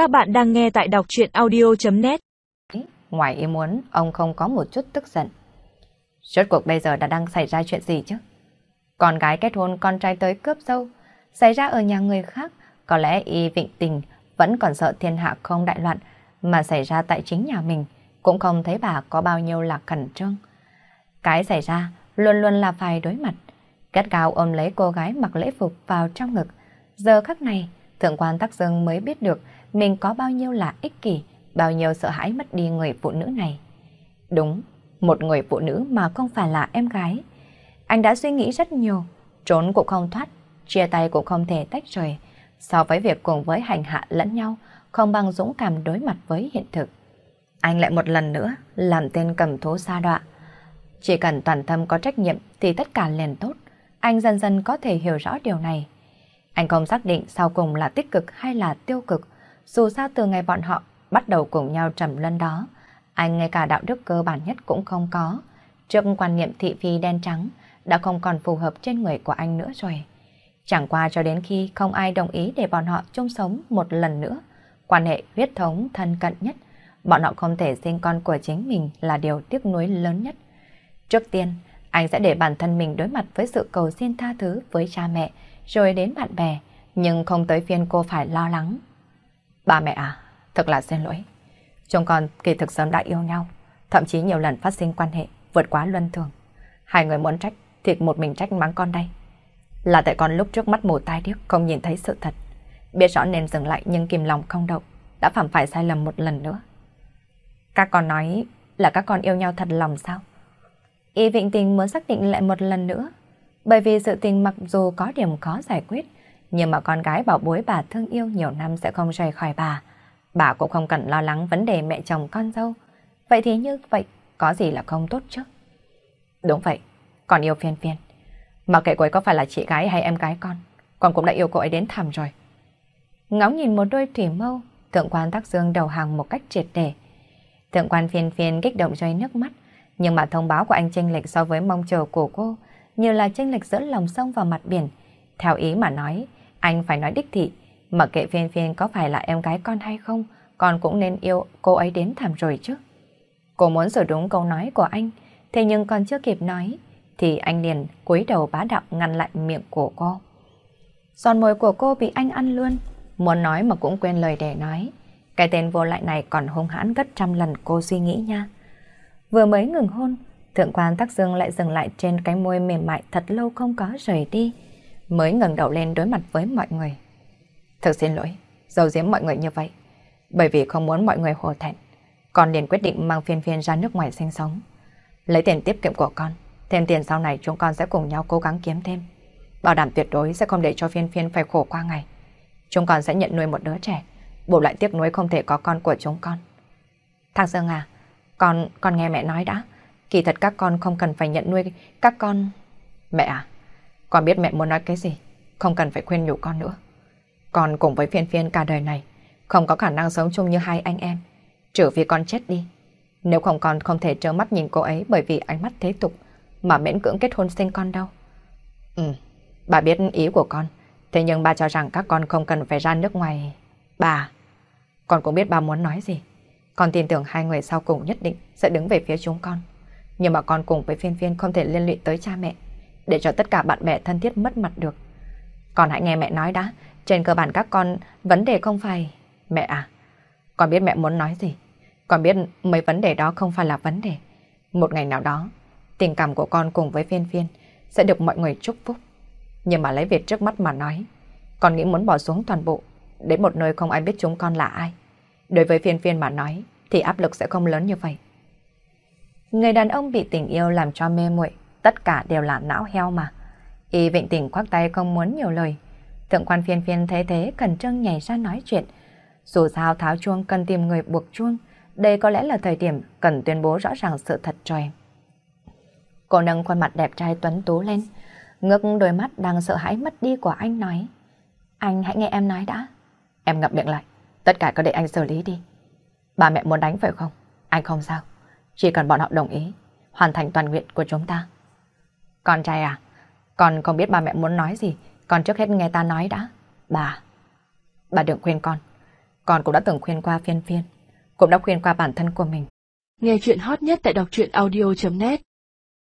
Các bạn đang nghe tại đọc chuyện audio.net Ngoài ý muốn, ông không có một chút tức giận. Suốt cuộc bây giờ đã đang xảy ra chuyện gì chứ? Con gái kết hôn con trai tới cướp dâu, xảy ra ở nhà người khác, có lẽ y vịnh tình vẫn còn sợ thiên hạ không đại loạn, mà xảy ra tại chính nhà mình, cũng không thấy bà có bao nhiêu là khẩn trương. Cái xảy ra luôn luôn là phải đối mặt. gắt cao ôm lấy cô gái mặc lễ phục vào trong ngực. Giờ khắc này, thượng quan Tắc Dương mới biết được mình có bao nhiêu là ích kỷ, bao nhiêu sợ hãi mất đi người phụ nữ này. Đúng, một người phụ nữ mà không phải là em gái. Anh đã suy nghĩ rất nhiều, trốn cũng không thoát, chia tay cũng không thể tách rời. So với việc cùng với hành hạ lẫn nhau, không bằng dũng cảm đối mặt với hiện thực. Anh lại một lần nữa làm tên cầm thú xa đọa. Chỉ cần toàn tâm có trách nhiệm thì tất cả liền tốt. Anh dần dần có thể hiểu rõ điều này. Anh không xác định sau cùng là tích cực hay là tiêu cực. Dù sao từ ngày bọn họ bắt đầu cùng nhau trầm luân đó, anh ngay cả đạo đức cơ bản nhất cũng không có. Trước quan niệm thị phi đen trắng đã không còn phù hợp trên người của anh nữa rồi. Chẳng qua cho đến khi không ai đồng ý để bọn họ chung sống một lần nữa, quan hệ huyết thống thân cận nhất, bọn họ không thể sinh con của chính mình là điều tiếc nuối lớn nhất. Trước tiên, anh sẽ để bản thân mình đối mặt với sự cầu xin tha thứ với cha mẹ, rồi đến bạn bè, nhưng không tới phiên cô phải lo lắng. Ba mẹ à, thật là xin lỗi. Chúng con kỳ thực sớm đã yêu nhau, thậm chí nhiều lần phát sinh quan hệ, vượt quá luân thường. Hai người muốn trách, thì một mình trách mắng con đây. Là tại con lúc trước mắt mù tai điếc không nhìn thấy sự thật. Biết rõ nên dừng lại nhưng kìm lòng không động, đã phạm phải sai lầm một lần nữa. Các con nói là các con yêu nhau thật lòng sao? Y Vịnh Tình muốn xác định lại một lần nữa. Bởi vì sự tình mặc dù có điểm khó giải quyết, nhưng mà con gái bảo bối bà thương yêu nhiều năm sẽ không rời khỏi bà. Bà cũng không cần lo lắng vấn đề mẹ chồng con dâu. Vậy thì như vậy, có gì là không tốt chứ? Đúng vậy, con yêu phiên phiên. Mà kệ cô ấy có phải là chị gái hay em gái con, con cũng đã yêu cô ấy đến thầm rồi. Ngóng nhìn một đôi thủy mâu, thượng quan tác dương đầu hàng một cách triệt để. Thượng quan phiên phiên kích động rơi nước mắt, nhưng mà thông báo của anh chênh lệch so với mong chờ của cô, như là chênh lệch giữa lòng sông và mặt biển. Theo ý mà nói, anh phải nói đích thị, mà kệ phiên phiên có phải là em gái con hay không, con cũng nên yêu cô ấy đến thảm rồi chứ. Cô muốn sửa đúng câu nói của anh, thế nhưng còn chưa kịp nói, thì anh liền cúi đầu bá đạo ngăn lại miệng của cô. Giòn môi của cô bị anh ăn luôn, muốn nói mà cũng quên lời để nói. Cái tên vô lại này còn hung hãn gấp trăm lần cô suy nghĩ nha. Vừa mới ngừng hôn, thượng quan tắc dương lại dừng lại trên cái môi mềm mại thật lâu không có rời đi. Mới ngẩng đầu lên đối mặt với mọi người. Thật xin lỗi, giấu giếm mọi người như vậy. Bởi vì không muốn mọi người hổ thẹn, con liền quyết định mang phiên phiên ra nước ngoài sinh sống. Lấy tiền tiết kiệm của con, thêm tiền sau này chúng con sẽ cùng nhau cố gắng kiếm thêm. Bảo đảm tuyệt đối sẽ không để cho phiên phiên phải khổ qua ngày. Chúng con sẽ nhận nuôi một đứa trẻ, bù lại tiếc nuối không thể có con của chúng con. Thằng Dương à, con, con nghe mẹ nói đã. Kỳ thật các con không cần phải nhận nuôi các con... Mẹ à, con biết mẹ muốn nói cái gì, không cần phải khuyên nhủ con nữa. Con cùng với phiên phiên cả đời này, không có khả năng sống chung như hai anh em, trừ vì con chết đi. Nếu không con không thể trơ mắt nhìn cô ấy bởi vì ánh mắt thế tục mà miễn cưỡng kết hôn sinh con đâu. Ừ, bà biết ý của con, thế nhưng bà cho rằng các con không cần phải ra nước ngoài. Bà, con cũng biết bà muốn nói gì. Con tin tưởng hai người sau cùng nhất định sẽ đứng về phía chúng con. Nhưng mà con cùng với phiên phiên không thể liên lụy tới cha mẹ, để cho tất cả bạn bè thân thiết mất mặt được. Con hãy nghe mẹ nói đã, trên cơ bản các con vấn đề không phải... Mẹ à, con biết mẹ muốn nói gì. Con biết mấy vấn đề đó không phải là vấn đề. Một ngày nào đó, tình cảm của con cùng với phiên phiên sẽ được mọi người chúc phúc. Nhưng mà lấy việc trước mắt mà nói, con nghĩ muốn bỏ xuống toàn bộ, đến một nơi không ai biết chúng con là ai. Đối với phiên phiên mà nói, thì áp lực sẽ không lớn như vậy. Người đàn ông bị tình yêu làm cho mê muội, tất cả đều là não heo mà. Y vịnh tỉnh khoác tay không muốn nhiều lời. Thượng quan phiên phiên thấy thế cần trưng nhảy ra nói chuyện. Dù sao tháo chuông cần tìm người buộc chuông, đây có lẽ là thời điểm cần tuyên bố rõ ràng sự thật cho em. Cô nâng khuôn mặt đẹp trai tuấn tú lên, ngước đôi mắt đang sợ hãi mất đi của anh nói. Anh hãy nghe em nói đã. Em ngậm miệng lại, tất cả có để anh xử lý đi. Ba mẹ muốn đánh phải không? Anh không sao. Chỉ cần bọn họ đồng ý, hoàn thành toàn nguyện của chúng ta. Con trai à, con không biết ba mẹ muốn nói gì, con trước hết nghe ta nói đã. Bà, bà đừng khuyên con. Con cũng đã từng khuyên qua phiên phiên, cũng đã khuyên qua bản thân của mình. Nghe chuyện hot nhất tại đọc truyện audio.net